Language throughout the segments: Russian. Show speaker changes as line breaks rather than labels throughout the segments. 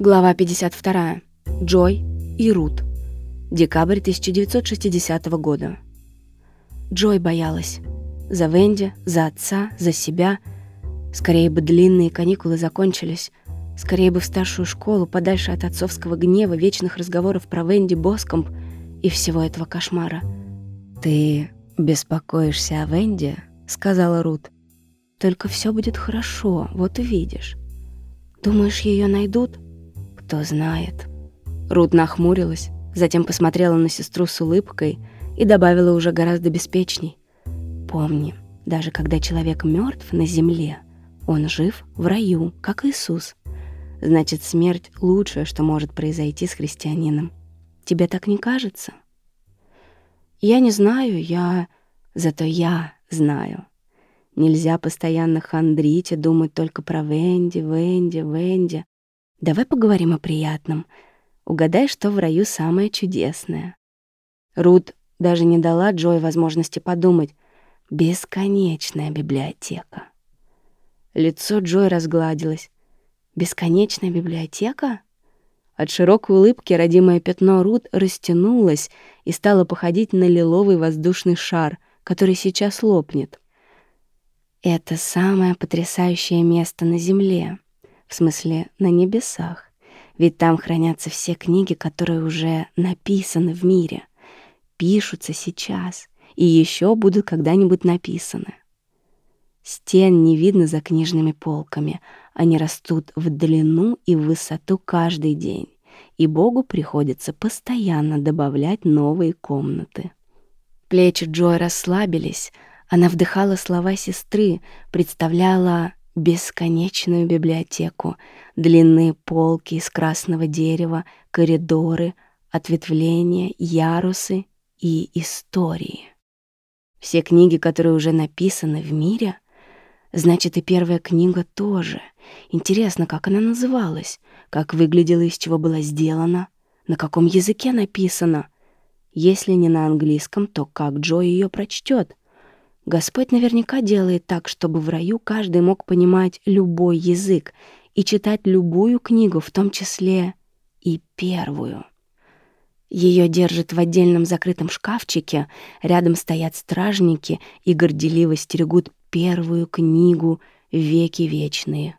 Глава 52. Джой и Рут. Декабрь 1960 года. Джой боялась. За Венди, за отца, за себя. Скорее бы длинные каникулы закончились. Скорее бы в старшую школу, подальше от отцовского гнева, вечных разговоров про Венди Боскомп и всего этого кошмара. «Ты беспокоишься о Венди?» — сказала Рут. «Только все будет хорошо, вот увидишь. Думаешь, ее найдут?» «Кто знает». Рут нахмурилась, затем посмотрела на сестру с улыбкой и добавила уже гораздо беспечней. «Помни, даже когда человек мертв на земле, он жив в раю, как Иисус. Значит, смерть — лучшее, что может произойти с христианином. Тебе так не кажется?» «Я не знаю, я... Зато я знаю. Нельзя постоянно хандрить и думать только про Венди, Венди, Венди. Давай поговорим о приятном. Угадай, что в раю самое чудесное». Рут даже не дала Джой возможности подумать. «Бесконечная библиотека». Лицо Джой разгладилось. «Бесконечная библиотека?» От широкой улыбки родимое пятно Рут растянулось и стало походить на лиловый воздушный шар, который сейчас лопнет. Это самое потрясающее место на Земле, в смысле, на небесах. Ведь там хранятся все книги, которые уже написаны в мире, пишутся сейчас и еще будут когда-нибудь написаны. Стен не видно за книжными полками. Они растут в длину и в высоту каждый день, и Богу приходится постоянно добавлять новые комнаты. Плечи Джой расслабились. Она вдыхала слова сестры, представляла бесконечную библиотеку, длинные полки из красного дерева, коридоры, ответвления, ярусы и истории. Все книги, которые уже написаны в мире — Значит, и первая книга тоже. Интересно, как она называлась, как выглядела, из чего была сделана, на каком языке написана. Если не на английском, то как Джо ее прочтет? Господь наверняка делает так, чтобы в раю каждый мог понимать любой язык и читать любую книгу, в том числе и первую. Ее держат в отдельном закрытом шкафчике, рядом стоят стражники и горделиво стерегут первую книгу «Веки вечные».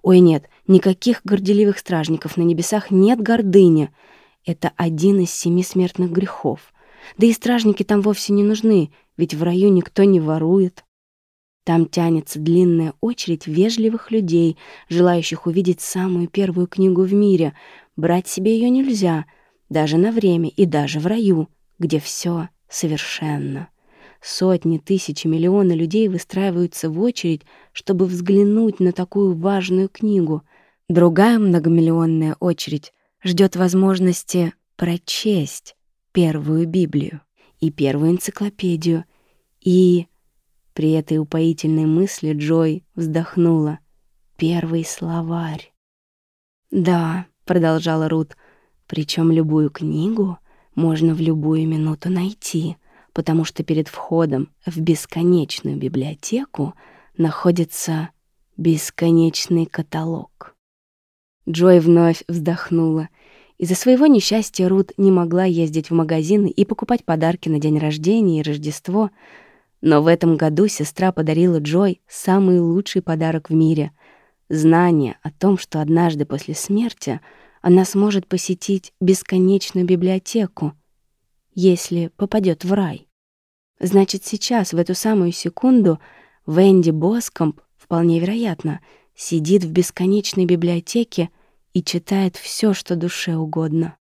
Ой, нет, никаких горделивых стражников на небесах нет гордыни. Это один из семи смертных грехов. Да и стражники там вовсе не нужны, ведь в раю никто не ворует. Там тянется длинная очередь вежливых людей, желающих увидеть самую первую книгу в мире. Брать себе ее нельзя, даже на время и даже в раю, где все совершенно. Сотни, тысячи, миллионы людей выстраиваются в очередь, чтобы взглянуть на такую важную книгу. Другая многомиллионная очередь ждет возможности прочесть первую Библию и первую энциклопедию. И при этой упоительной мысли Джой вздохнула. Первый словарь. «Да», — продолжала Рут, — «причем любую книгу можно в любую минуту найти» потому что перед входом в бесконечную библиотеку находится бесконечный каталог. Джой вновь вздохнула. Из-за своего несчастья Рут не могла ездить в магазины и покупать подарки на день рождения и Рождество, но в этом году сестра подарила Джой самый лучший подарок в мире — знание о том, что однажды после смерти она сможет посетить бесконечную библиотеку, если попадет в рай. Значит, сейчас, в эту самую секунду, Венди Боскомп, вполне вероятно, сидит в бесконечной библиотеке и читает все, что душе угодно.